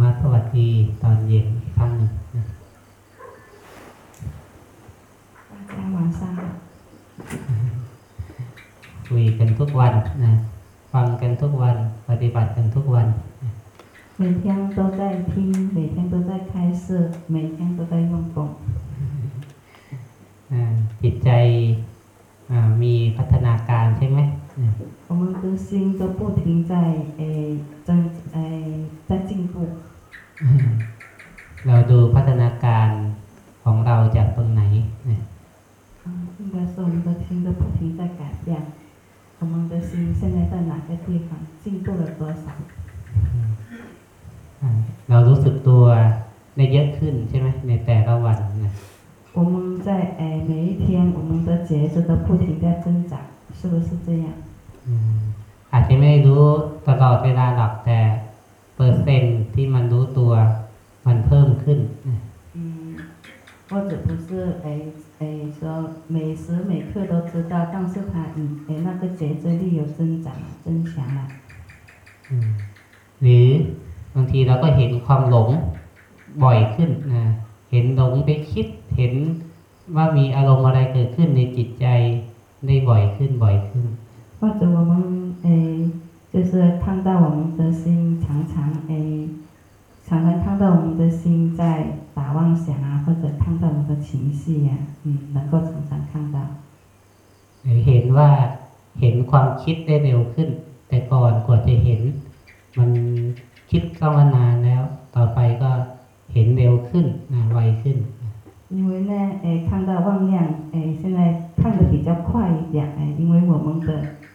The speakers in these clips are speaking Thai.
มาสวัสดีตอนเย็นอีกครั้งหนึ่งนะ 大家晚上好， คุยกันทุกวันนะฟังกันทุกวัน ปฏิบัติกันทุกวัน 每天都在听，每天都在开示，每天都在用功。 อ่าจิตใจอ่ามีพัฒนาการใช่ไหมอ่า 我们的心都不停在诶增诶在进步。 เราดูพัฒนาการของเราจากตรงไหนนะ 嗯，应该是我们的心都不停在改变。我们的心现在在哪个地方进步了多少？ อ่าเรารู้สึกตัวได้เยอะขึ้นใช่ไหมในแต่ละวันนะ 我们在诶每一天，我们的觉知都不停在增长，是不是这样？ อืมอาจจะไม่รู้ตลอดเวลาหรอกแต่ เปอร์เซ็นต์ที่มันรู้ตัวมันเพิ่มขึ้นนะ 嗯，或者不是诶诶说每时每刻都知道，但是他嗯诶那个觉知力有增长了增强了。 อืมหรือบางทีเราก็เห็นความหลงบ่อยขึ้นนะเห็นหลงไปคิด เห็นว่ามีอารมณ์อะไรเกิดขึ้นในจิตใจได้บ่อยขึ้นบ่อยขึ้น 或者我们诶， 就是看到我们的心常常诶，常常看到我们的心在打妄想啊，或者看到我们的情绪呀、嗯，能够常常看到。 หรือเห็นว่าเห็นความคิดได้เร็วขึ้น แต่ก่อนกว่าจะเห็น มันคิดเข้ามานานแล้ว ต่อไปก็เห็นเร็วขึ้นนะไวขึ้น 因为呢，诶，看到妄量，诶，现在看的比较快一点，诶，因为我们的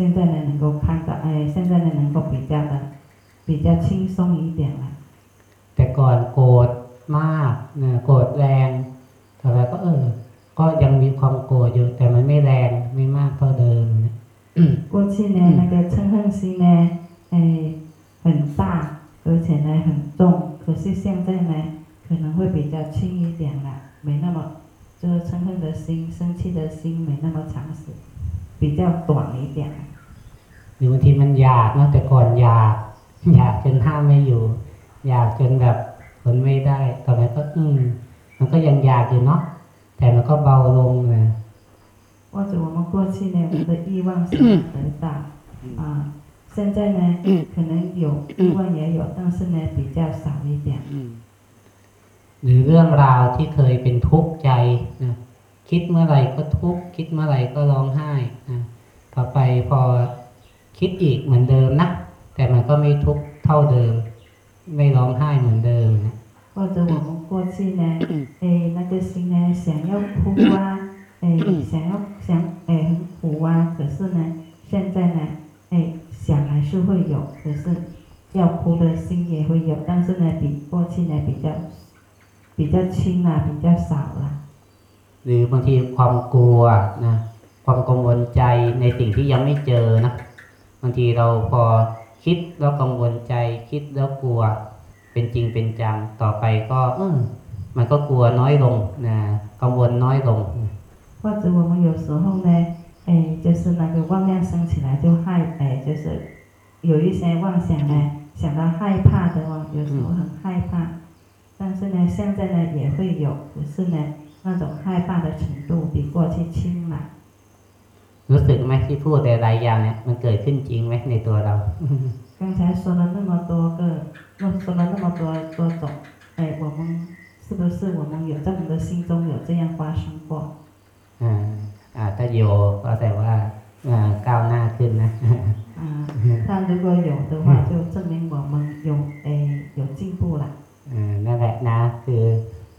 现在呢能够看到，哎，现在呢能够比较的比较轻松一点了。 แต่ก่อนโกรธมากนะโกรธแรงต่อไปก็เออ ก็ยังมีความโกรธอยู่ แต่มันไม่แรงไม่มากเท่าเดิมนะ 过去呢，那个嗔恨心呢，哎，很大，而且呢很重，可是现在呢可能会比较轻一点了，没那么，就是嗔恨的心、生气的心没那么长时，比较短一点了。 ห รือบางทีมันอยากนะแต่ก่อนอยาก อยากจนห้ามไม่อยู่ อยากจนแบบทนไม่ได้ ต่อไปก็ อืม มันก็ยังอยากอยู่เนาะแต่มันก็เบาลงนะ 或者我们过去呢，我们的欲望想得到啊，现在呢可能有欲望也有，但是呢比较少一点。 หรือเรื่องราวที่เคยเป็นทุกข์ใจนะคิดเมื่อไหร่ก็ทุกข์คิดเมื่อไหร่ก็ร้องไห้นะต่อไปพอ คิดอีกเหมือนเดิมนะแต่มันก็ไม่ทุกข์เท่าเดิม ไม่ร้องไห้เหมือนเดิมนะ 或者我们过去呢，哎，那个心呢想要哭啊，哎，想要想哎很苦啊，可是呢，现在呢，哎想还是会有，可是要哭的心也会有，但是呢比过去呢比较比较轻啦，比较少啦。 หรือบางทีความกลัวนะความกังวลใจในสิ่งที่ยังไม่เจอนะ บางทีเราพอคิดแล้วกังวลใจ คิดแล้วกลัว เป็นจริงเป็นจังต่อไปก็เออมันก็กลัวน้อยลงนะกังวลน้อยลง 或者我们有时候呢，哎，就是那个妄量升起来就害，哎，就是有一些妄想呢，想到害怕的哦，有时候很害怕，但是呢，现在呢也会有，可是呢，那种害怕的程度比过去轻了。 รู้สึกไหมที่พูดแต่ลายอย่างเนี่ยมันเกิดขึ้นจริงไหมในตัวเรา刚才说了那么多个，又说了那么多多种，哎，我们是不是我们有在我们的心中有这样发生过？嗯，啊，ถ้า有ก็แต่ว่าก้าวหน้าขึ้นนะอ่าถ้า如果有的话就证明我们有哎有进步了อืมนั่นแหละนะคือ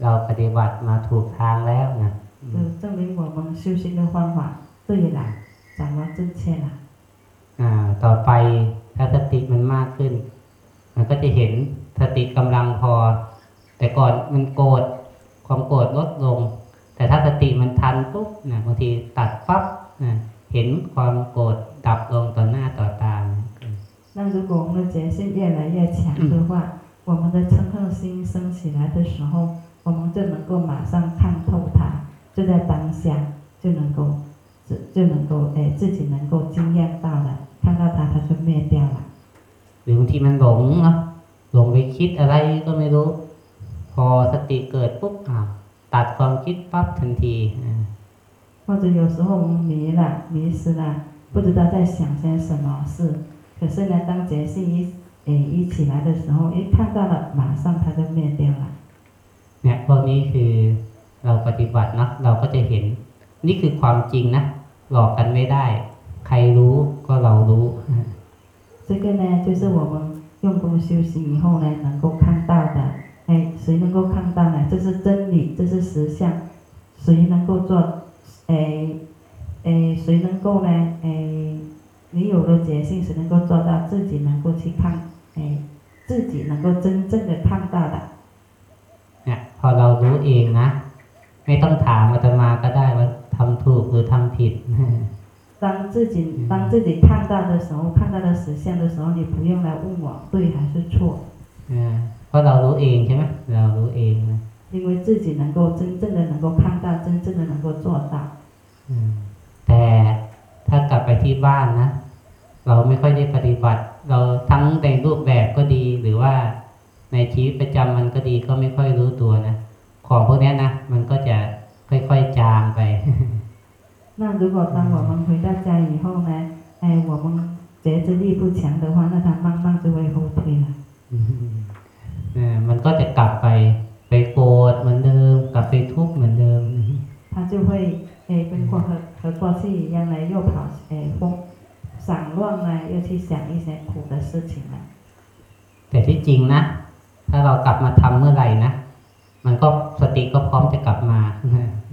เราปฏิบัติมาถูกทางแล้วนะ就证明我们修行的方法对了。 掌握正确了。 อ่าต่อไปถ้าสติมันมากขึ้น มันก็จะเห็นสติกำลังพอ แ แต่ก่อนมันโกรธความโกรธลดลง แต่ถ้าสติมันทันปุ๊บนะบางทีตัดปั๊บนะเห็นความโกรธดับลงต่อหน้าต่อตา 那如果我们的觉性越来越强的话，我们的嗔恨心升起来的时候，我们就能够马上看透它，就在当下就能够， 就就能够哎自己能够经验到了，看到它它就灭掉了。 หรือบางทีมันหลงเนาะหลงไปคิดอะไรก็ไม่รู้ พอสติเกิดปุ๊บอ่าวตัดความคิดปั๊บทันทีอ่า 或者有时候我们迷了、迷失了，不知道在想些什么事。可是呢，当觉性一诶一起来的时候，一看到了，马上它就灭掉了。 เนี่ยพวกนี้คือเราปฏิบัติเนาะเราก็จะเห็น นี่คือความจริงนะหลอกกันไม่ได้ ใครรู้ก็เรารู้อ่า 这个呢，就是我们用功修行以后呢，能够看到的。哎，谁能够看到呢？这是真理，这是实相。谁能够做？哎，哎，谁能够呢？哎，你有了觉性，谁能够做到自己能够去看？哎，自己能够真正的看到的。 เนี่ยพอเรารู้เองนะ ไม่ต้องถามอาตมาก็ได้ว่าท ำถูกหรือทำผิด 当自己当自己看到的时候，看到了实相的时候，你不用来问我对还是错， อ่าเพราะเรารู้เองใช่ไหมเรารู้เองนะ 因为自己能够真正的能够看到，真正的能够做到。 อืมแต่ถ้ากลับไปที่บ้านนะ เราไม่ค่อยได้ปฏิบัติ เราทั้งในรูปแบบก็ดี หรือว่าในชีวิตประจำมันก็ดีก็ไม่ค่อยรู้ตัวนะ ของพวกเนี้ยนะ มันก็จะ ค่อยๆจางไป 那如果当我们回到家以后呢，哎，我们觉知力不强的话，那它慢慢就会后退了。 เออมันก็จะกลับไปไปโกรธเหมือนเดิม กลับไปทุกข์เหมือนเดิม 它就会哎跟过和和过去一样呢，又跑哎疯散乱呢，又去想一些苦的事情了。 แต่ที่จริงนะ ถ้าเรากลับมาทำเมื่อไหร่นะ มันก็สติก็พร้อมจะกลับมา เ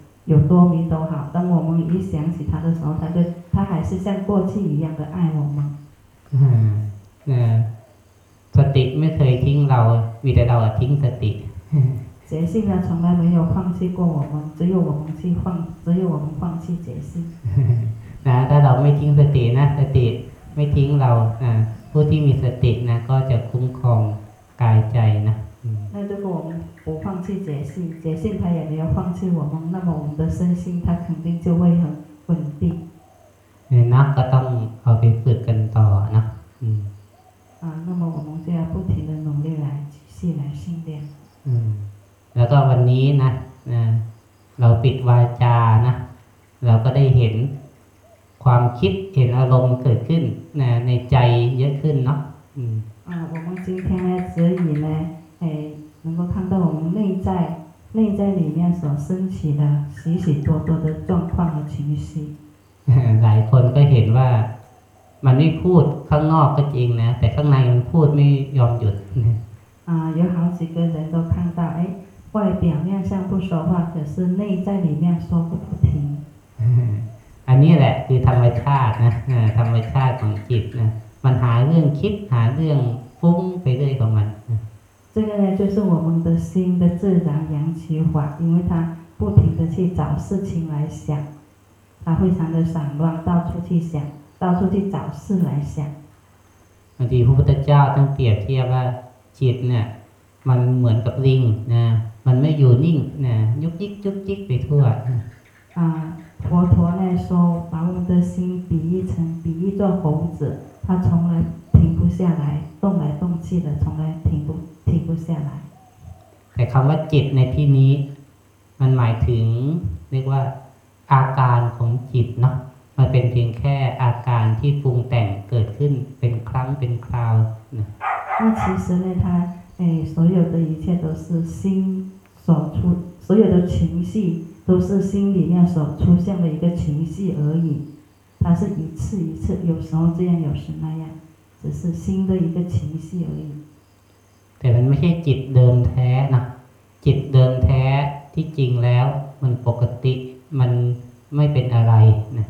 有多迷都好。当我们一想起他的时候，他就他还是像过去一样的爱我们。 อ่าเออสติไม่เคยทิ้งเรา มีแต่เราอะทิ้งสติ 觉性呢，从来没有放弃过我们，只有我们去放，只有我们放弃觉性。 นะถ้าเราไม่ทิ้งสตินะสติไม่ทิ้งเราอ่าผู้ที่มีสตินะ ก็จะคุ้มครองกายใจนะอืม 那如果我们不放弃觉性，觉性它也没有放弃我们，那么我们的身心它肯定就会很稳定 เนี่ยนะก็ต้องเอาไปฝึกกันต่อนะอืม 啊。那么我们就要不停的努力来继续来训练。 อืมแล้วก็วันนี้นะนะเราปิดวาจานะ เราก็ได้เห็นความคิดเห็นอารมณ์เกิดขึ้นนะในใจเยอะขึ้นเนาะอืม 啊，我们今天呢，只以呢，哎， 能够看到我们内在内在里面所升起的许许多多的状况和情绪。 หลายคนก็เห็นว่า มันไม่พูดข้างนอกก็จริงนะ แต่ข้างในมันพูดไม่ยอมหยุด 啊，有好几个人都看到，哎，外表面上不说话，可是内在里面说个不停。 อันนี้แหละคือธรรมชาตินะอ่าธรรมชาติของจิตนะมันหาเรื่องคิดหาเรื่องฟุ้งไปเรื่อยของมัน 这个呢，就是我们的心的自然阳气法，因为它不停的去找事情来想，它非常的散乱，到处去想，到处去找事来想。 บางทีพระพุทธเจ้าต้องเปรียบเทียบว่าจิตเนี่ย มันเหมือนกับลิงนะมันไม่อยู่นิ่งนะยุกยิกยุกยิกไปทั่ว 啊，佛陀呢说，把我们的心比喻成比喻作猴子，它从来 停不下来，动来动去的，从来停不停不下来。 แต่คำว่าจิตในที่นี้ มันหมายถึง เรียกว่าอาการของจิตเนาะมันเป็นเพียงแค่อาการที่ปรุงแต่งเกิดขึ้นเป็นครั้งเป็นคราวนะ 那其实呢，它哎 哎，所有的一切都是心所出，所有的情绪都是心里面所出现的一个情绪而已。它是一次一次，有时候这样，有时那样， 只是心的一个情绪而已。 แต่มันไม่ใช่จิตเดิมแท้นะจิตเดิมแท้ที่จริงแล้ว มันปกติมันไม่เป็นอะไรนะ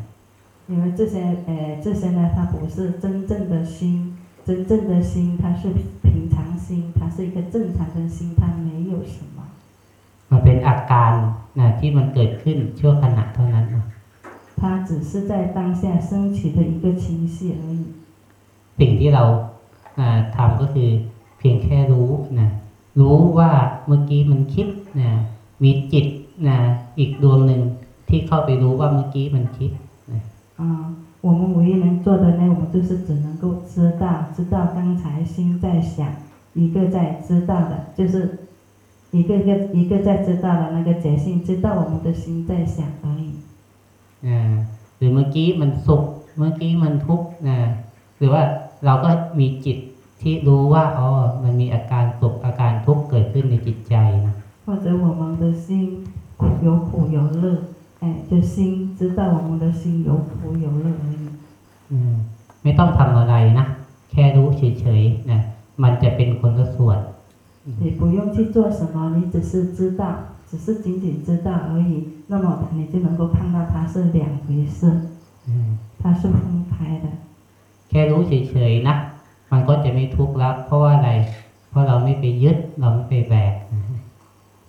因为这些呃这些呢，它不是真正的心，真正的心它是平常心，它是一个正常的心，它没有什么。 มันเป็นอาการนะที่มันเกิดขึ้นชั่วขณะเท่านั้นนะ 它只是在当下升起的一个情绪而已。 สิ่งที่เราอ่าทำก็คือเพียงแค่รู้นะรู้ว่าเมื่อกี้มันคิดนะมีจิตนะอีกดวงหนึ่งที่เข้าไปรู้ว่าเมื่อกี้มันคิดนะ 啊、我们唯一能做的呢，我们就是只能够知道，知道刚才心在想，一个在知道的，就是一个个一个在知道的那个觉性，知道我们的心在想而已。 อ่าหรือเมื่อกี้มันสุขเมื่อกี้มันทุกข์นะห รือว่าเราก็มีจิตที่รู้ว่าอ๋อมันมีอาการสุขอาการทุกข์เกิดขึ้นในจิตใจนะ 或者我们的心苦有苦有乐，哎，就心知道我们的心有苦有乐而已。 อืมไม่ต้องทำอะไรนะแค่รู้เฉยๆนะมันจะเป็นคนละส่วน 也不用去做什么，你只是知道，只是仅仅知道而已，那么你就能够看到它是两回事， อืม 它是分开的。 แค่รู้เฉยๆนะ มันก็จะไม่ทุกข์แล้ว เพราะว่าอะไร เพราะเราไม่ไปยึด เราไม่ไปแบกนะ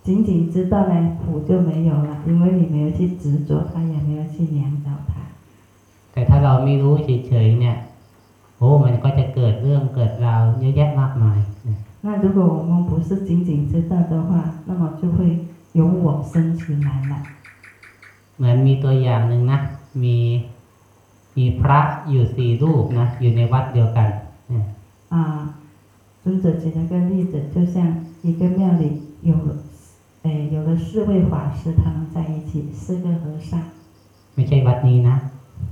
仅仅知道呢，苦就没有了，因为你没有去执着它，也没有去量着它。 แต่ถ้าเราไม่รู้เฉยๆเนี่ย โอ้มันก็จะเกิดเรื่องเกิดราวเยอะแยะมากมายนะ 那如果我们不是仅仅知道的话，那么就会有我生起来了。 เหมือนมีตัวอย่างหนึ่งนะ มี มีพระอยู่สี่รูปนะ อยู่ในวัดเดียวกันนะ 啊，尊者举了个例子，就像一个庙里有了，诶，有了四位法师，他们在一起，四个和尚。 ไม่ใช่วัดนี้นะ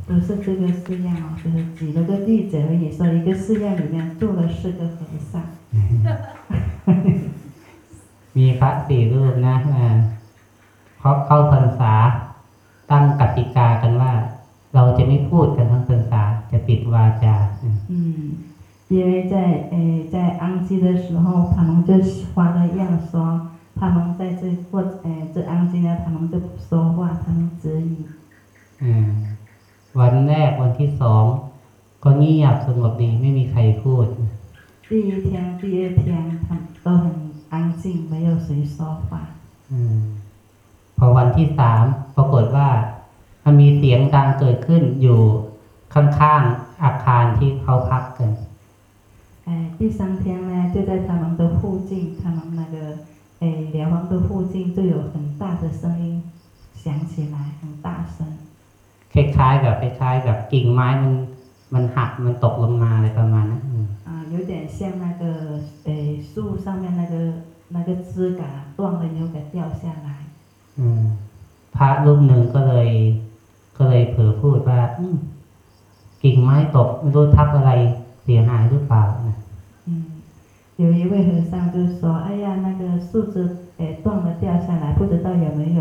不是这个寺院哦，就是举了个例子而已，说一个寺院里面住了四个和尚， มีพระสี่รูปนะอ่าเขาเข้าพรรษา พูดกันทั้งพรรษาจะปิดวาจาอืม 嗯，因为在诶在安息的时候，他们就发了愿说，他们在这过诶这安息呢，他们就不说话，他们止语。 อืมวันแรกวันที่สองก็เงียบสงบดีไม่มีใครพูด 第一天、第二天，他们都很安静，没有谁说话。 อมพอวันที่สามปรากฏว่า มันมีเสียงดังเกิดขึ้นอยู่ข้างๆอาคารที่เขาพักกัน 哎，第三天呢，就在他们的附近，他们那个哎疗房的附近就有很大的声音响起来，很大声。 คล้ายๆแบบคล้ายๆแบบกิ่งไม้มันมันหักมันตกลงมาอะไรประมาณนั้นอืม 啊，有点像那个诶树上面那个那个枝杆断了以后给掉下来。 อืมพระรูปหนึ่งก็เลย ก็เลยเผลอพูดว่าอืมกิ่งไม้ตกไม่รู้ทับอะไรเสียหายหรือเปล่านะ 嗯，有一位和尚就说：“哎呀，那个树枝诶断了掉下来，不知道有没有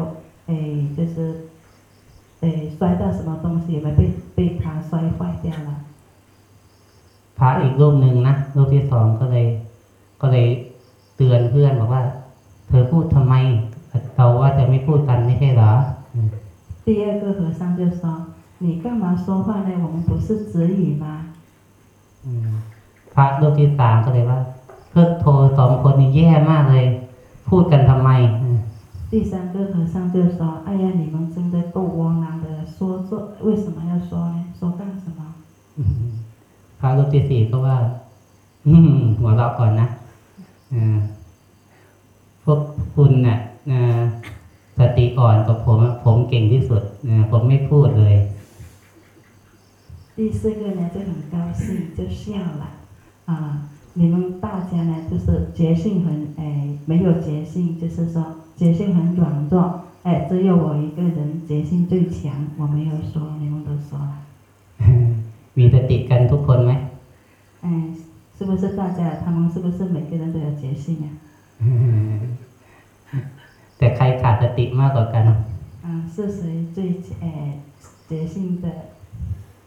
诶就是诶摔到什么东西，有没有被被它摔坏掉了？” พระอีกรูปหนึ่งนะรูปที่สองก็เลย ก็เลยเตือนเพื่อนบอกว่า เธอพูดทำไมเราว่าจะไม่พูดกันไม่ใช่เหรออืม 第二个和尚就说：“你干嘛说话呢？我们不是止语吗？” อืมพระรูปที่สามก็เลยว่า เพื่อโทรสองคนนี่แย่มากเลย พูดกันทำไมอืม 第三个和尚就说：“哎呀，你们真的够窝囊的，说说为什么要说呢？说干什么？” อืมพระรูปที่สี่ก็ว่า อืมหัวเราะก่อนนะอ่าพวกคุณเนี่ยนะ สติอ่อนกับผมอะผมเก่งที่สุดนะผมไม่พูดเลย 第四个呢就很高兴，就笑了。啊，你们大家呢就是觉性很哎没有觉性，就是说觉性很软弱，哎，只有我一个人觉性最强，我没有说，你们都说了。 มีสติกันทุกคนไหม 哎，所 是不是大家他们是不是每个人都有觉性啊？ แต่ใครขาดสติมากกว่ากัน 嗯，是谁最呃觉性的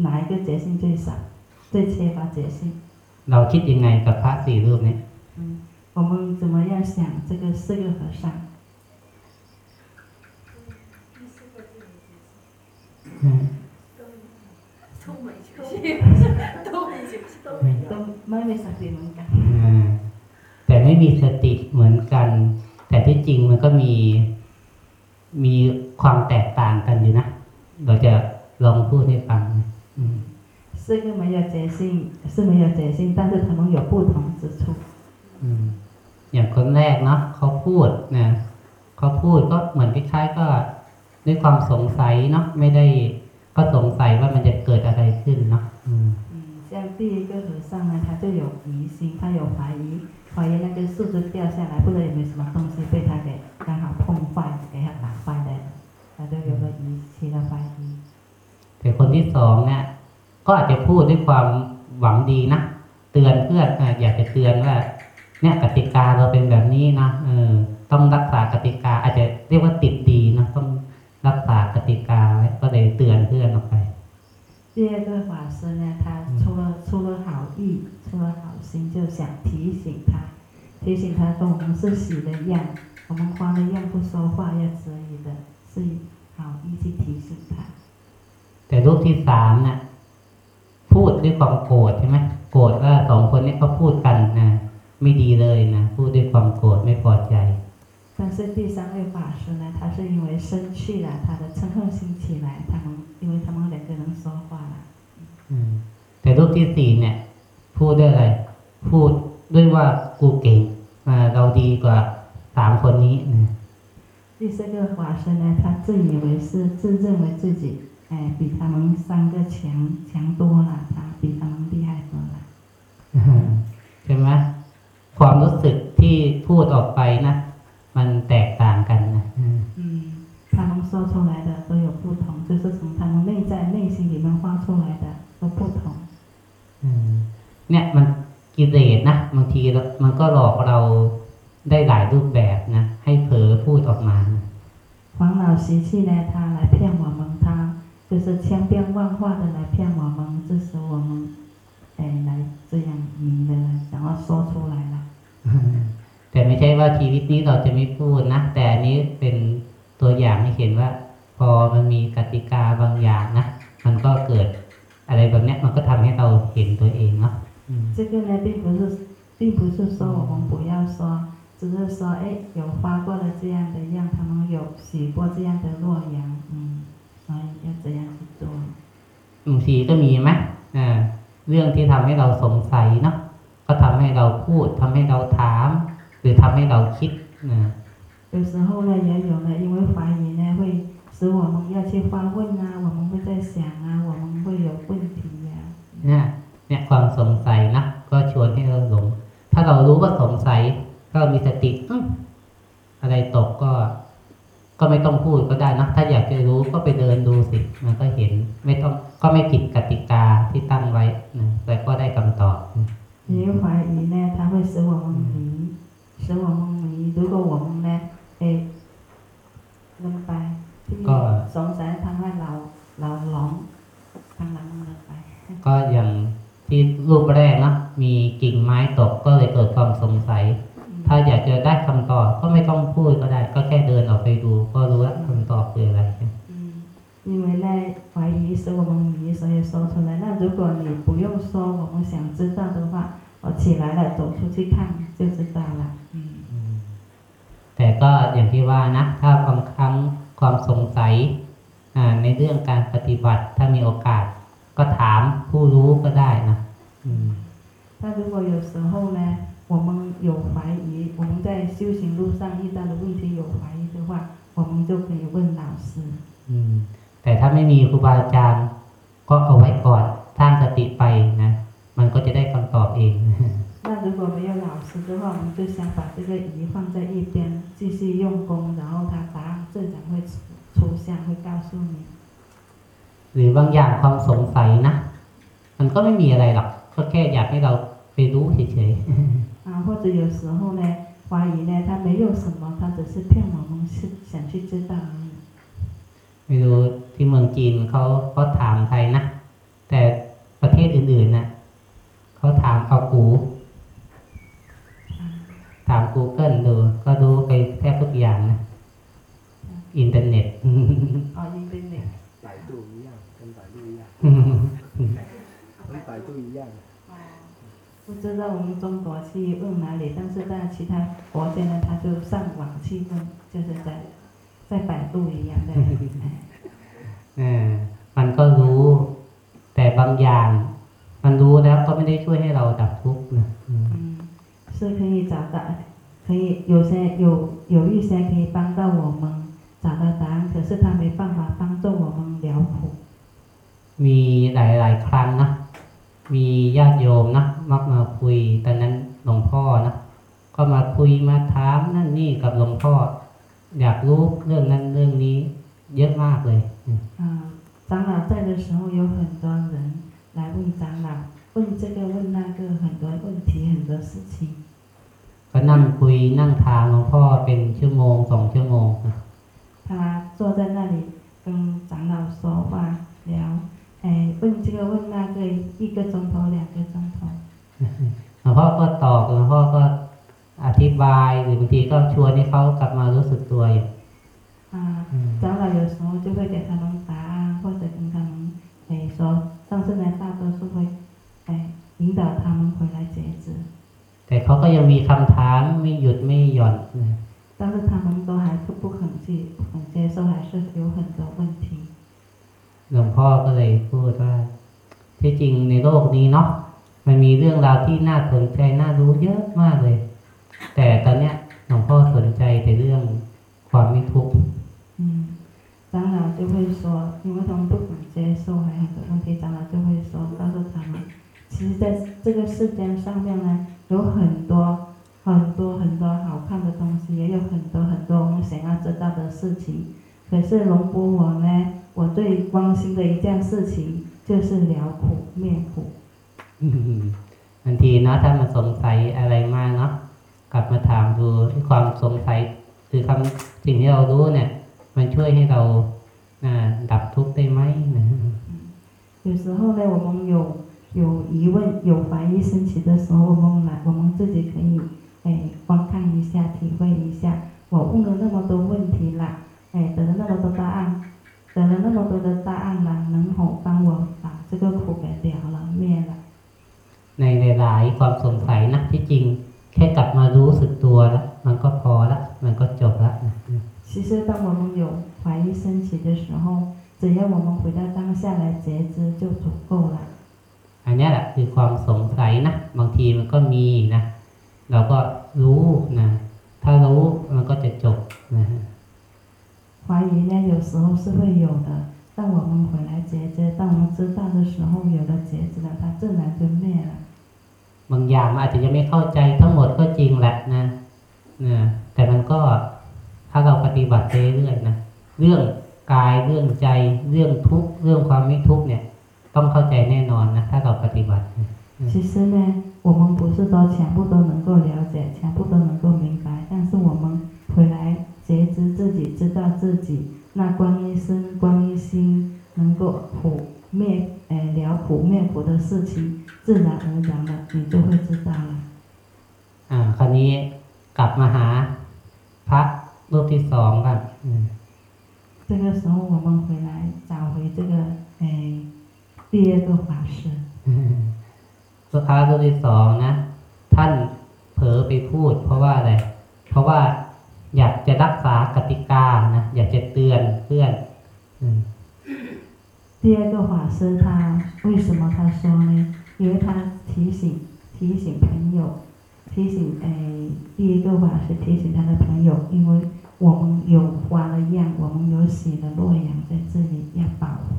哪一个觉性最少，最缺乏觉性？ เราคิดยังไงกับพระสี่รูปนี้ 嗯，我们怎么样想这个四个和尚？ อืม 都没觉性，都没觉性，都没有。都ไม่มีสติเหมือนกัน อ่าแต่ไม่มีสติเหมือนกัน แต่ที่จริงมันก็มีมีความแตกต่างกันอยู่นะ เราจะลองพูดให้ฟังนะอืม 四个没有觉性是没有觉性，但是他们有不同之处。 อืมอย่างคนแรกเนาะเขาพูดนะเขาพูดก็เหมือนคล้ายๆก็ด้วยความสงสัยเนาะไม่ได้ก็สงสัยว่ามันจะเกิดอะไรขึ้นเนาะอืม 嗯，像第一个和尚呢，他就有疑心，他有怀疑， 怀疑那个树枝掉下来，不知道有没有什么东西被他给刚好碰坏，给他打坏的，他就有个疑其的怀疑。 แต่คนที่สองเนี่ย ก็อาจจะพูดด้วยความหวังดีนะเตือนเพื่อนอ่ะอยากจะเตือนว่า เนี่ยกติกาเราเป็นแบบนี้นะเออ ต้องรักษากติกา อาจจะเรียกว่าติดดีนะต้องรักษากติกาไว้ 第二个法师呢，他出了出了好意，出了好心，就想提醒他，提醒他跟我们是喜的样，我们花的样不说话要择宜的，是好意去提醒他。 แต่รูปที่สามเนี่ยพูดด้วยความโกรธใช่ไหมโกรธว่าสองคนนี้เขาพูดกันนะไม่ดีเลยนะพูดด้วยความโกรธไม่พอใจ 但是第三位法师呢，他是因为生气了，他的嗔恨心起来，他们因为他们两个人说话了。 อืมแต่รูปที่สี่เนี่ย พูดด้วยอะไร พูดด้วยว่ากูเก่งอ่าเราดีกว่าสามคนนี้นะ 第四个法师呢，他自以为是，自认为自己哎比他们三个强强多了，他比他们厉害多了。 ใช่ไหมความรู้สึกที่พูดออกไปนะ มันแตกต่างกันนะอืม 嗯，他们说出来的都有不同，就是从他们内在内心里面发出来的都不同。 อืมเนี่ยมันกิเลสนะบางทีเรามันก็หลอกเราได้หลายรูปแบบนะ ให้เผลอพูดออกมานะ 烦恼习气呢，他来骗我们，他就是千变万化的来骗我们，致使我们哎来这样迷了，然后说出来了。 แต่ไม่ใช่ว่าชีวิตนี้เราจะไม่พูดนะ แต่อันนี้เป็นตัวอย่างให้เห็นว่า พอมันมีกติกาบางอย่างนะ มันก็เกิดอะไรแบบเนี้ยมันก็ทำให้เราเห็นตัวเองเนาะอืม 这个呢，并不是，并不是说我们不要说，只是说，哎，有发过的这样的样，他们有许过这样的洛阳，嗯，所以要这样去做。 บางทีก็มีไหมอ่าเรื่องที่ทำให้เราสงสัยเนาะก็ทำให้เราพูดทำให้เราถาม หรือทำให้เราคิดนะ 有时候呢，也有呢，因为怀疑呢，会使我们要去发问啊，我们会在想啊，我们会有问题呀、 เนี่ยเนี่ยความสงสัยนะก็ชวนให้เราหลง ถ้าเรารู้ว่าสงสัย ก็มีสติอื้ออะไรตกก็ ก็ไม่ต้องพูดก็ได้นะ ถ้าอยากจะรู้ก็ไปเดินดูสิ มันก็เห็น ไม่ต้องก็ไม่ผิดกติกาที่ตั้งไว้นะแต่ก็ได้คำตอบนะ 因为怀疑呢，它会使我们迷， 使我们迷。如果我们呢，哎，ลงไปที่ ก็ สงสัยทำให้เราเราหลงทางหลังมันลงไป ก็อย่างที่รูปแรกนะมีกิ่งไม้ตกก็เลยเกิดความสงสัย ถ้าอยากจะได้คำตอบก็ไม่ต้องพูดก็ได้ ก็แค่เดินออกไปดู ก็รู้ว่าคำตอบคืออะไร 嗯，因为呢，怀疑使我们迷，所以说出来。那如果你不用说，我们想知道的话，我起来了，走出去看就 ก็อย่างที่ว่านะ ถ้าบางครั้งความสงสัยอ่าในเรื่องการปฏิบัติ ถ้ามีโอกาส ก็ถามผู้รู้ก็ได้นะอืม 那如果有时候呢，我们有怀疑，我们在修行路上遇到的问题有怀疑的话，我们就可以问老师。 อืม แต่ถ้าไม่มีครูบาอาจารย์ ก็เอาไว้ก่อนสร้างสติไปนะ มันก็จะได้คำตอบเอง 那如果没有老师的话，我们就想把这个疑放在一边，继续用功，然后他答案自然会出出现，会告诉你。 หรือบางอย่างความสงสัยนะ มันก็ไม่มีอะไรหรอก ก็แค่อยากให้เรา ไปรู้เฉย 啊，或者有时候呢，怀疑呢，他没有什么，他只是骗我们是想去知道而已。 ๆไม่รู้ที่เมืองจีนเขาเขาถามใครนะ แต่ประเทศอื่นๆนะเขาถามเอากู 知道我们中国去问哪里，但是在其他国家呢，他就上网去问，就是在在百度一样的。 เออมันก็รู้ แต่บางอย่าง มันรู้แล้วก็ไม่ได้ช่วยให้เราดับทุกข์นะอืม 嗯，是可以找到，可以有些有有一些可以帮到我们找到答案，可是他没办法帮助我们了苦。 มีหลาย ๆ ครั้งนะ มีญาติโยมนะ มักมาคุย ตอนนั้นหลวงพ่อนะ ก็มาคุยมาถามนั่นนี่กับหลวงพ่อ อยากรู้เรื่องนั้นเรื่องนี้ เยอะมากเลยอืม 啊、长老在的时候有很多人来问长老，问这个问那个，很多问题，很多事情。 ก็นั่งคุยนั่งถามหลวงพ่อเป็นชั่วโมงสองชั่วโมงนะ 他坐在那里跟长老说话聊， 哎，问这个问那个，一个钟头两个钟头。 หลวงพ่อก็ตอบหลวงพ่อก็อธิบายหรือบางทีก็ชวนให้เขากลับมารู้สึกตัวอยู่ 啊、 อืม 长老有时候就会给他们答案，或者跟他们哎说，但是呢，大多数会哎引导他们回来觉知， แต่เขาก็ยังมีคำถามไม่หยุดไม่หย่อนนะ 但是他们都还是不肯去不肯接受，还是有很多问题。 หลวงพ่อก็เลยพูดว่า ที่จริงในโลกนี้เนาะมันมีเรื่องราวที่น่าสนใจน่ารู้เยอะมากเลย แต่ตอนเนี้ยหลวงพ่อสนใจแต่เรื่องความไม่ทุกข์ 嗯，长老就会说，因为他们不肯接受，还有很多问题，长老就会说，告诉他们，其实在这个世间上面呢，有很多很多很多好看的东西，也有很多很多我们想要知道的事情。可是龙波我呢， 我最关心的一件事情就是了苦灭苦。 บางทีเนาะถ้ามันสงสัยอะไรมากเนาะกลับมาถามดูความสงสัยคือคำสิ่งที่เรารู้เนี่ย มันช่วยให้เราอ่าดับทุกข์ได้ไหมนะ 有时候呢，我们有有疑问、有怀疑升起的时候，我们来，我们自己可以哎观看一下、体会一下。我问了那么多问题了，哎，得了那么多答案， 得了那么多的答案了，能否帮我把这个苦给了了、灭了？ ในหลาย ๆ ความสงสัยนะที่จริง แค่กลับมารู้สึกตัวแล้วมันก็พอละมันก็จบละนะ 其实，当我们有怀疑升起的时候，只要我们回到当下来觉知，就足够了。 อันเนี้ยแหละคือความสงสัยนะ บางทีมันก็มีนะ เราก็รู้นะ ถ้ารู้มันก็จะจบนะ 怀疑呢，有时候是会有的。当我们回来觉知，当我们知道的时候，有了觉知了，它自然就灭了。 บางอย่างมันอาจจะยังไม่เข้าใจทั้งหมดก็จริงแหละนะนะแต่มันก็ถ้าเราปฏิบัติไปเรื่อยๆนะเรื่องกายเรื่องใจ เรื่องทุกข์เรื่องความไม่ทุกข์เนี่ย ต้องเข้าใจแน่นอนนะถ้าเราปฏิบัตินะ 其实呢，我们不是说全部都能够了解，全部都能够明白，但是我们回来 觉知自己，知道自己，那观一身、观一心，能够苦灭，呃，了苦灭苦的事情，自然而然的你就会知道了。 อ่า คราวนี้กลับมาหาพระรูปที่สองกันอืม 这个时候我们回来找回这个，哎，第二个法师。 สุภาพรูปที่สองนะ ท่านเผลอไปพูด เพราะว่าอะไร เพราะว่า อยากจะรักษากติกานะ อยากจะเตือนเพื่อน อืม 第二个法师他为什么他说呢？因为他提醒提醒朋友，提醒诶，第一个法师提醒他的朋友，因为我们有花了样，我们有洗了洛阳在这里要保护，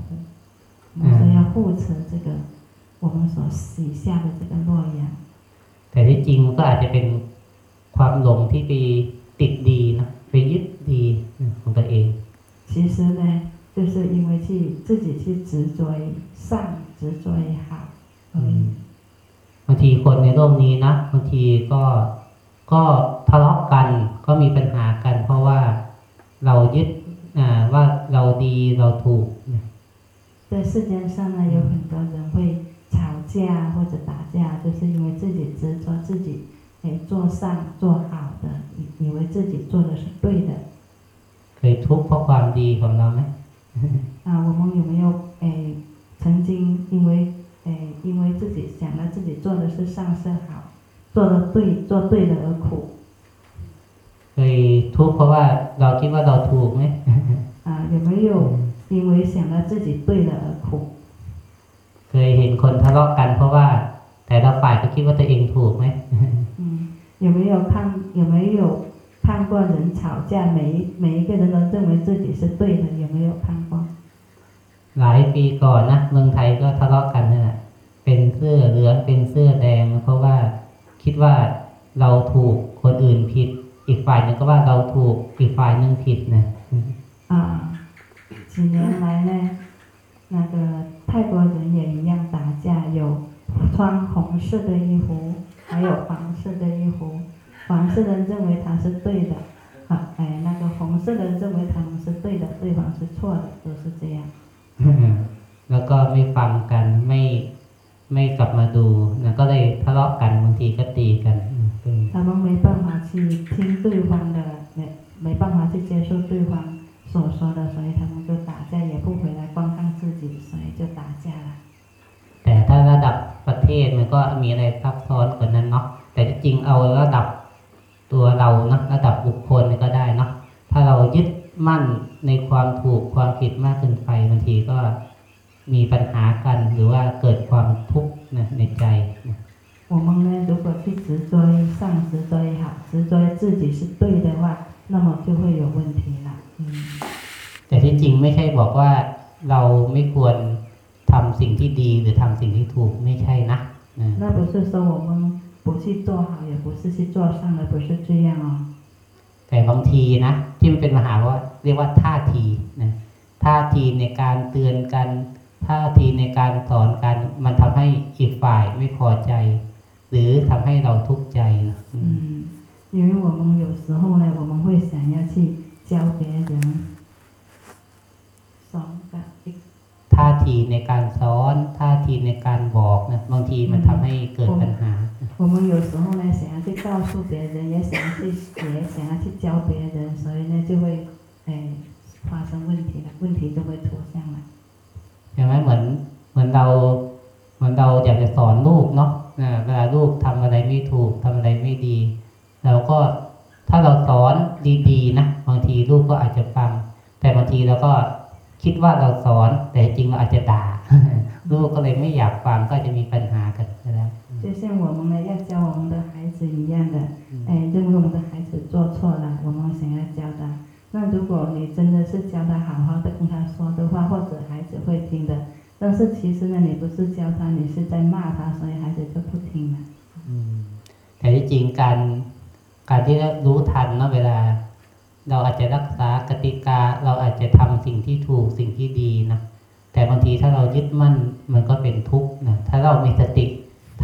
我们说要护持这个我们所洗下的这个洛阳。 แต่ที่จริงมันก็อาจจะเป็นความหลงที่ไป ติดดีนะไปยึดดีของตัวเอง 其实呢，就是因为去自己去执着于善，执着于好而已。 บางทีคนในโลกนี้นะบางทีก็ก็ทะเลาะกัน ก็มีปัญหากัน เพราะว่าเรายึดอ่าว่าเราดีเราถูกนะ 在世间上呢，有很多人会吵架或者打架，就是因为自己执着自己， 哎，做善做好的，以以为自己做的是对的。 เคยทุกข์เพราะความดีของเราไหม 啊，我们有没有哎曾经因为哎因为自己想到自己做的是善是好，做的对做对的而苦 เคยทุกข์เพราะว่าเราคิดว่าเราถูกไหม 啊？有没有因为想到自己对了而苦？ เคยเห็นคนทะเลาะกัน เพราะว่า แต่ละฝ่ายก็คิดว่าตัวเองถูกไหม 嗯， 有没有看有没有看过人吵架？每一每一个人都认为自己是对的，有没有看过？ หลายปีก่อนนะเมืองไทยก็ทะเลาะกันนั่นแหละเป็นเสื้อเหลืองเป็นเสื้อแดง เพราะว่าคิดว่าเราถูกคนอื่นผิด อีกฝ่ายหนึงก็ว่าเราถูกอีกฝ่ายหนึงผิดนะ 啊，几年来呢，那个泰国人也一样打架，有穿红色的衣服， 还有黄色的衣服。黄色的人认为他是对的，啊，哎，那个红色的人认为他们是对的，对方是错的，都是这样。 แล้วก็ไม่ฟังกันไม่ไม่กลับมาดูนะก็เลยทะเลาะกัน น。 ตัวเรานะระดับบุคคลนี่ก็ได้เนาะถ้าเรายึดมั่นในความถูกความผิดมากเกินไปบางทีก็มีปัญหากันหรือว่าเกิดความทุกข์นะในใจนะ 我们呢，如果去执着于上，执着于好，执着于自己是对的话，那么就会有问题了。嗯， แต่ที่จริงไม่ใช่บอกว่าเราไม่ควรทำสิ่งที่ดีหรือทำสิ่งที่ถูกไม่ใช่นะนะ 那不是说我们 不去做好，也不是去做善的，不是这样哦。 แต่บางทีนะที่มันเป็นมหาว่าเรียกว่าท่าทีนะท่าทีในการเตือนกันท่าทีในการสอนกันมันทำให้อีกฝ่ายไม่พอใจ หรือทำให้เราทุกข์ใจนะอืม 嗯，因为我们有时候呢，我们会想要去教别人，สอนกับอีก ท่าทีในการสอนท่าทีในการบอกนะบางทีมันทำให้เกิดปัญหา 我们有时候呢，想要去告诉别人，也想要去学，想要去教别人，所以呢，就会哎发生问题了，问题就会出现了。 ใช่ไหมเหมือนเหมือนเราเหมือนเราอยากจะสอนลูกเนาะอ่าเวลาลูกทำอะไรไม่ถูกทำอะไรไม่ดี เราก็ถ้าเราสอนดีๆนะบางทีลูกก็อาจจะฟัง แต่บางทีเราก็คิดว่าเราสอน แต่จริงเราอาจจะด่า ลูกก็เลยไม่อยากฟังก็จะมีปัญหากันแล้ว 就像我们呢，要教我们的孩子一样的，哎，认为我们的孩子做错了，我们想要教他。那如果你真的是教他好好的跟他说的话，或者孩子会听的，但是其实呢，你不是教他，你是在骂他，所以孩子就不听了。 อืมแต่ที่จริงการการที่รู้ทันเนาะเวลา เราอาจจะรักษากติกา เราอาจจะทำสิ่งที่ถูกสิ่งที่ดีนะแต่บางทีถ้าเรายึดมั่นมันก็เป็นทุกข์นะถ้าเรามีสติ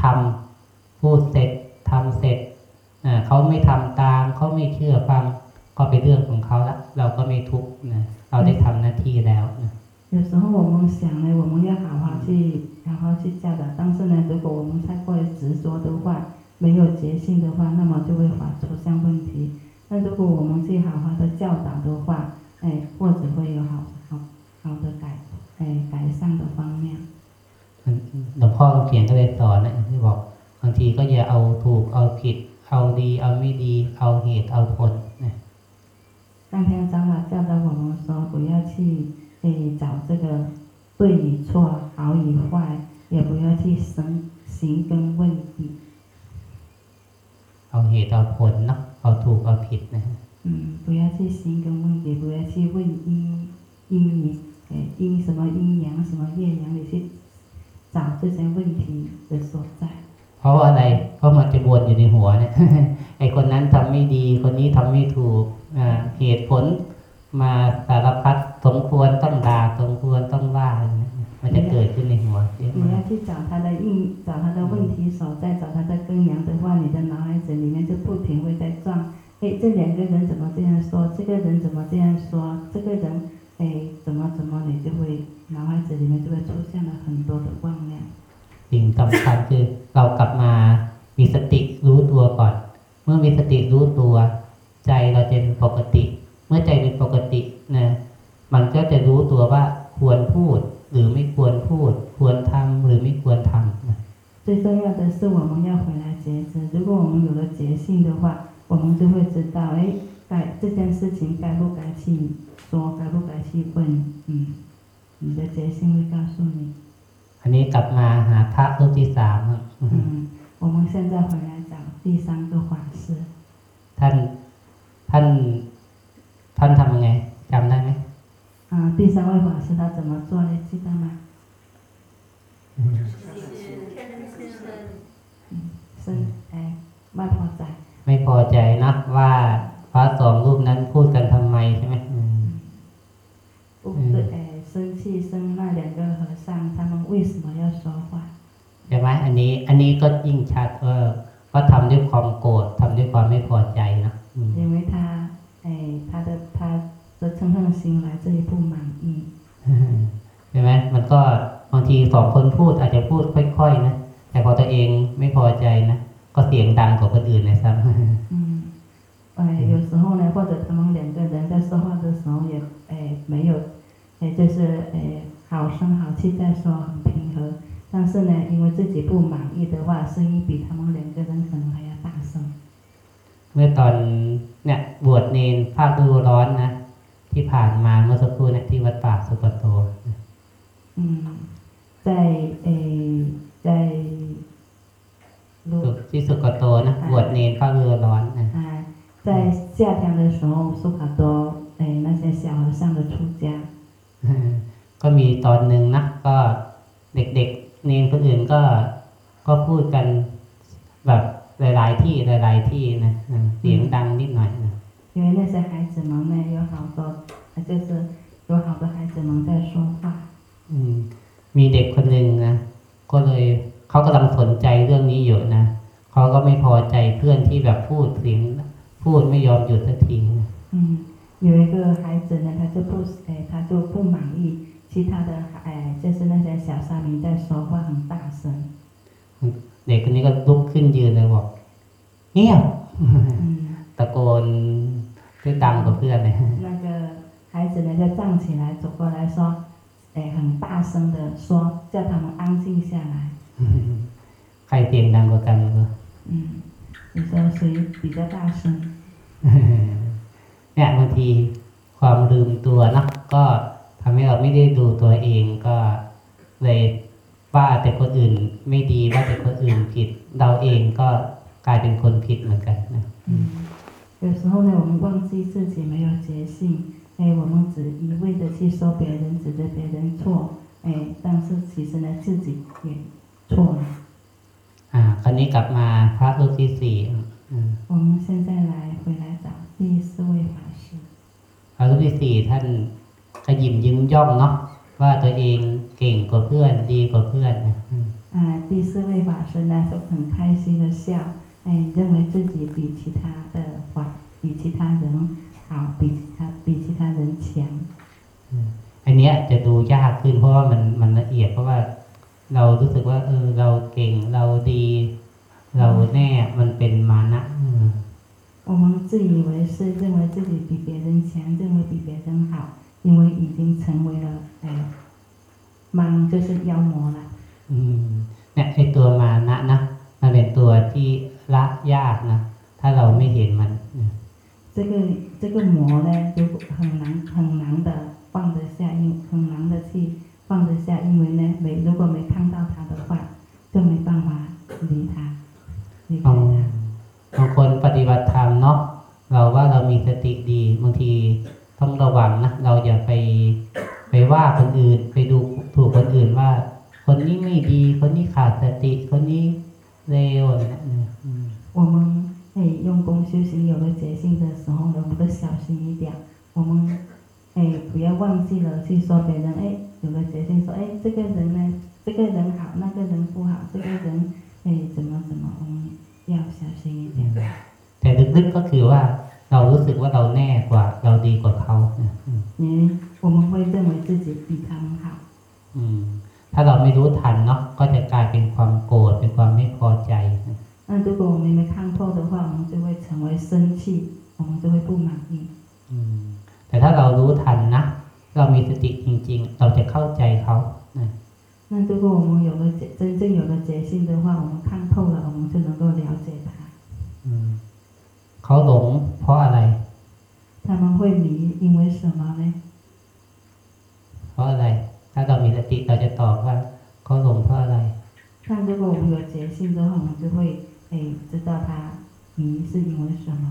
ทำพูดเสร็จทำเสร็จอ่าเขาไม่ทำตามเขาไม่เชื่อฟังก็เป็นเรื่องของเขาละเราก็ไม่ทุกข์นะเราได้ทำหน้าที่แล้วนะ 有时候我们想呢，我们要好好去好好去教导，但是呢，如果我们太过于执着的话，没有决心的话，那么就会发出现问题。那如果我们去好好的教导的话，哎，或者会有好好好的改哎改善的方面。 หลวงพ่อเขียนก็เลยสอนนะที่บอกบางทีก็อย่าเอาถูกเอาผิด เอาดี เอาไม่ดี เอาเหตุเอาผลนะ 当天长老教导我们说，不要去诶找这个对与错、好与坏，也不要去生行跟问疑。 เอาเหตุเอาผลเนาะเอาถูกเอาผิดนะฮะ 嗯，不要去行跟问题，不要去问因因你诶因什么阴阳什么业阳，你去 找这些问题的所在。 เพราะว่าอะไร เพราะมันจะวนอยู่ในหัวเนี่ย ไอคนนั้นทำไม่ดี คนนี้ทำไม่ถูกอ่าเหตุผลมาสารพัดสมควรต้องด่าสมควรต้องว่าอย่างเงี้ย มันจะเกิดขึ้นในหัวเยอะ 你 มาก 要去找他的应，找他的问题所在，找他的根源的话，你的脑海子里面就不停会在转。哎，这两个人怎么这样说？这个人怎么这样说？这个人， 哎，怎么怎么，你就会脑海子里面就会出现了很多的妄念。 สิ่งสำคัญคือเรากลับมามีสติรู้ตัวก่อน เมื่อมีสติรู้ตัว ใจเราจะเป็นปกติ เมื่อใจเป็นปกตินะมันก็จะรู้ตัวว่าควรพูด หรือไม่ควรพูด ควรทำหรือไม่ควรทำนะ 最重要的是我们要回来觉知。如果我们有了觉性的话，我们就会知道，哎， 该这件事情该不该去说，该不该去问。嗯，你的觉性会告诉你。 อันนี้กลับมาหาพระรูปที่สามครับ 嗯，我们现在回来讲第三个法师。 ท่านท่านท่านทำยังไงจำได้ไหม 啊，第三位法师他怎么做的？记得吗？是哎，ไม่พอใจ ไม่พอใจนะว่า พระสองรูปนั้นพูดกันทำไมใช่ไหมอืม 不对，哎，生气生那两个和尚，他们为什么要说话？ ใช่ไหมอันนี้อันนี้ก็ยิ่งชัดว่าว่าทำด้วยความโกรธทำด้วยความไม่พอใจนะอืม 因为他哎，他的他的嗔恨心来自于不满意。 ใช่ไหมมันก็บางทีสองคนพูดอาจจะพูดค่อยๆนะแต่พอตัวเองไม่พอใจนะก็เสียงดังกว่าคนอื่นเลยซ้ำ 嗯，哎，有 时候呢，或者他们两个人在说话的时候也哎没有，哎就是哎好声好气在说，很平和。但是呢，因为自己不满意的话，声音比他们两个人可能还要大声。 เมื่อตอนเนี่ยบวชเนนภาคฤดูร้อนนะที่ผ่านมาเมื่อสักครู่เนี่ยที่วัดป่าสุกโต 嗯，在诶在路 สุที่สุกโตนะบวชเนนภาคฤดูร้อนนะ 啊， 在夏天的时候，苏卡多诶那些小和尚的出家。 ก็มีตอนหนึ่งนะก็เด็กๆเนนคนอื่นก็ก็พูดกันแบบหลายๆที่หลาย ๆ ที่นะอืมเสียงดังนิดหน่อยนะ 因为那些孩子们呢，有好多，呃就是有好多孩子们在说话。 อืมมีเด็กคนหนึ่งนะก็เลยเขากำลังสนใจเรื่องนี้อยู่นะเขาก็ไม่พอใจเพื่อนที่แบบพูดเสียง พูดไม่ยอมหยุดสักทีนะ 嗯，有一个孩子呢，他就不，哎，他就不满意其他的，哎，就是那些小沙弥在说话很大声。 เด็กคนนี้ก็ลุกขึ้นยืนเลยบอกเงียบ 嗯， ตะโกนด้วยดังกว่าเพื่อนเลย 那个孩子呢，就站起来走过来说，哎，很大声的说，叫他们安静下来。 ใครเสียงดังกว่ากันก็ 嗯， 你说谁比较大声？ เนี่ยบางทีความลืมตัวเนอะก็ทำให้เราไม่ได้ดูตัวเองก็เลยว่าแต่คนอื่นไม่ดีว่าแต่คนอื่นผิด เราเองก็กลายเป็นคนผิดเหมือนกันนะ 嗯，有时候呢，我们忘记自己没有觉性，哎，我们只一味的去说别人，指责别人错，哎，但是其实呢，自己也错了。 อ่า คราวนี้กลับมาพระรูปที่สี่อืม 我们现在来回来找第四位法师。 พระรูปที่สี่ท่านขยิมยิ้มย่องเนาะว่าตัวเองเก่งกว่าเพื่อนดีกว่าเพื่อนนะอืม 啊，第四位法师呢，就很开心的笑，哎，认为自己比其他的法，比其他人好，比其他比其他人强。 อันเนี้ยจะดูยากขึ้นเพราะว่ามันมันละเอียดเพราะว่า เรารู้สึกว่า เออ เราเก่งเราดี เราแน่มันเป็นมานะอืม 我们自以为是，认为自己比别人强，认为比别人好，因为已经成为了哎，盲就是妖魔了。 อืมเนี่ยไอตัวมานะนะมันเป็นตัวที่ละยากนะถ้าเราไม่เห็นมันอืม 这个这个魔呢，如果很难很难的放得下，因很难的去 放得下，因为呢，没如果没看到他的话，就没办法离他，离开 บาง 他。 บางคนปฏิบัติธรรมเนาะเราว่าเรามีสติดีบางทีต้องระวังนะเราอย่าไปไปว่าคนอื่น ไปดูถูกคนอื่นว่า คนนี้ไม่ดี คนนี้ขาดสติ คนนี้เลวอะไรเงี้ยอืม 我们哎用功修行有了觉性的时候呢，我们都小心一点，我们哎不要忘记了去说别人，哎 有了决心说，哎，这个人呢，这个人好，那个人不好，这个人哎怎么怎么，我们要小心一点。 แต่ลึกๆก็คือว่าเรารู้สึกว่าเราแน่กว่า เราดีกว่าเขานะอืม 因为我们会认为自己比他们好。 อืม ถ้าเราไม่รู้ทันเนาะก็จะกลายเป็นความโกรธเป็นความไม่พอใจนะ 那如果我们没看透的话，我们就会成为生气，我们就会不满意。 อืม แต่ถ้าเรารู้ทันนะ เรามีสติจริง ๆ เราจะเข้าใจเขานะ 那如果我们有了觉，真正有了决心的话，我们看透了，我们就能够了解他。 อืมเขาหลงเพราะอะไร 他们会迷，因为什么呢？ เพราะอะไร ถ้าเรามีสติเราจะตอบว่าเขาหลงเพราะอะไร 那如果我们有决心的话，我们就会诶知道他迷是因为什么，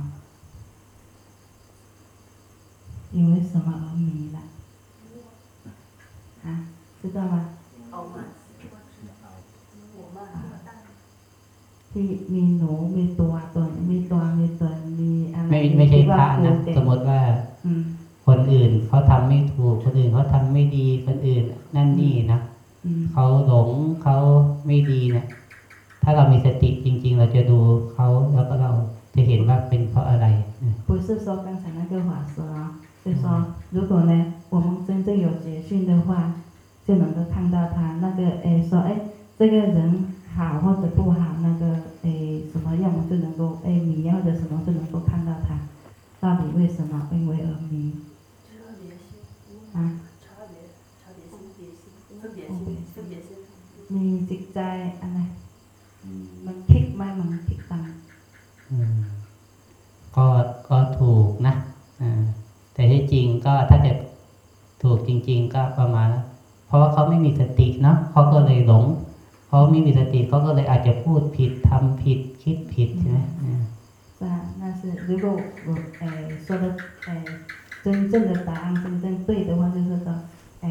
因为什么而迷了啊？ 知道吗？好吗？我嘛，大 ที่มีหนูมีตัวตนมีตัวมีตนมีอะไร ไม่ไม่ใช่พระนะ เด็ก สมมติว่า อืม คนอื่นเขาทำไม่ถูก คนอื่นเขาทำไม่ดี คนอื่นนั่นนี่นะ อืม เขาหลงเขาไม่ดีเนี่ย ถ้าเรามีสติจริง ๆ เราจะดูเขาแล้วก็เราจะเห็นว่าเป็นเพราะอะไรนะ 不是说刚才那个法师哦，就说如果呢，我们真正有决心的话， 就能够看到他那个诶说诶这个人好或者不好，那个诶什么样，我们就能够诶迷或者什么就能够看到他到底为什么因为而迷差别心，啊？差别差别心，别心，分别心，分别心。 มีจิตใจอะไรมันคลิกไหมมันคลิกตาม อืมก็ก็ถูกนะอ่าแต่ที่จริงก็ถ้าจะถูกจริง ๆ ก็ประมาณนั้น เพราะว่าเขาไม่มีสติเนาะเขาก็เลยหลงเขาไม่มีสติเขาก็เลยอาจจะพูดผิดทำผิดคิดผิดใช่ไหมอ่า 是啊，那是如果我诶说的诶真正的答案真正对的话，就是说诶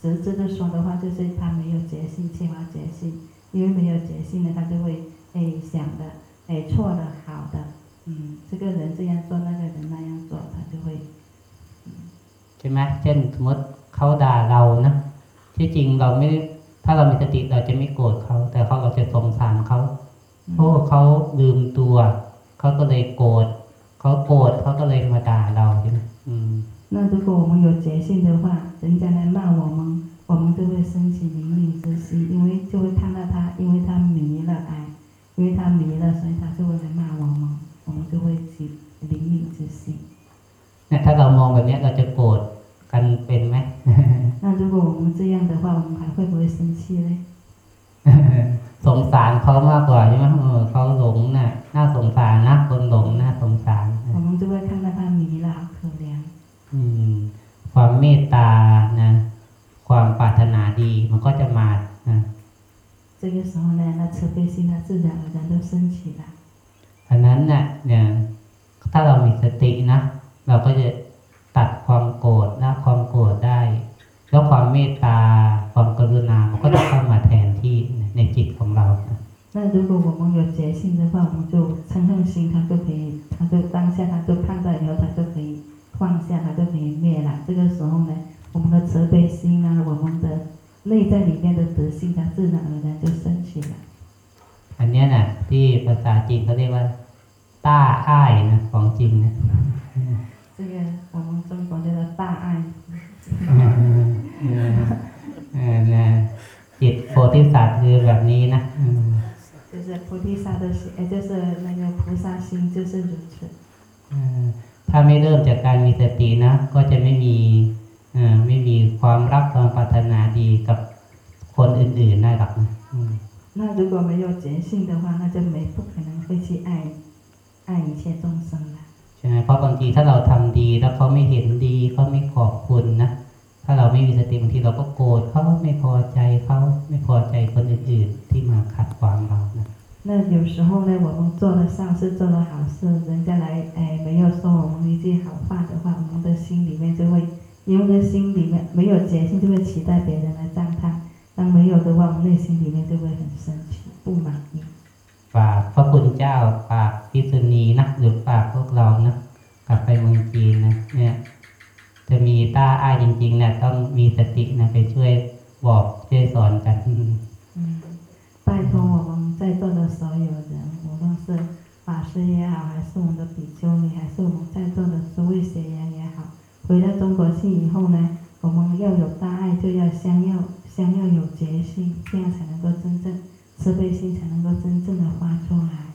直直的说的话，就是他没有决心，缺乏决心，因为没有决心呢，他就会诶想的诶错的好的，嗯，这个人这样做，那个人那样做，他就会 ใช่ไหมเช่นสมมติ เขาด่าเรานะที่จริงเราไม่ได้ถ้าเรามีสติเราจะไม่โกรธเขาแต่เขาเราจะสงสารเขาเพราะว่าเขาลืมตัวเขาก็เลยโกรธเขาโกรธเขาก็เลยมาด่าเราใช่ไหมอืม 那如果我们有决心的话，人家来骂我们，我们就会升起怜悯之心，因为就会看到他，因为他迷了爱，因为他迷了，所以他就会来骂我们，我们就会起怜悯之心。 เนี่ยถ้าเรามองแบบเนี้ยเราจะโกรธกันเป็นไหม 那如 果我们这样的话，我们还会不会生气嘞？ สงสารเขามากกว่าใช่ไหมเออเขาหลงน่ะ น่าสงสารนะคนหลงน่าสงสาร 我们就会看到他迷了，好可怜。 อืม ความเมตตานะ ความปรารถนาดีมันก็จะมานะ 这个时候呢，那慈悲心它自然而然就升起了。 อันนั้นน่ะเนี่ย ถ้าเรามีสตินะ เราก็จะตัดความโกรธ แล้วความเมตตา ความกรุณา มันก็จะเข้ามาแทนที่ในจิตของเรานะ 那如果我们有决心的话，我们就嗔恨心，它就可以，它就当下它就看到以后，它就可以放下，它就可以灭了。这个时候呢，我们的慈悲心啊，我们的内在里面的德性，它自然而然就升起了。 อันเนี้ยน่ะ ที่ภาษาจีนเขาเรียกว่า ต้าอ้ายนะของจริงนะ 这个我们中国叫做大爱， เออเออนะ จิตโพธิสัตว์คือแบบนี้นะอืม 就是菩提萨的心，哎，就是那个菩萨心，就是如此。 เออถ้าไม่เริ่มจากการมีสตินะ ก็จะไม่มีเออไม่มีความรักความปรารถนาดีกับคนอื่นๆได้หรอกนะอืม 那如果没有觉性的话，那就没不可能会去爱爱一切众生了。 ใช่ไหมเพราะบางทีถ้าเราทำดีแล้วเขาไม่เห็นดีเขาไม่ขอบคุณนะ ถ้าเราไม่มีสติบางทีเราก็โกรธเขาไม่พอใจเขาไม่พอใจคนอื่นๆ ที่มาขัดขวางเรานะ 那有时候呢，我们做了善事，做了好事，人家来哎没有说我们一句好话的话，我们的心里面就会，因为的心里面没有决心，就会期待别人来赞叹；当没有的话，我们内心里面就会很生气、不满意。 ฝากพระคุณเจ้าฝากพิษุณีนะหรือฝากพวกเรานะกลับไปเมืองจีนนะเนี่ย จะมีต้าอ้ายจ ริงๆนะต้องมีสตินะไปช่วยบอกช่วยสอนกัน 嗯，拜托我们在座的所有人，无论是法师也好，还是我们的比丘尼，还是我们在座的诸位学员也好，回到中国去以后呢，我们要有大爱，就要相要相要有决心，这样才能够真正慈悲心才能够真正的发出来。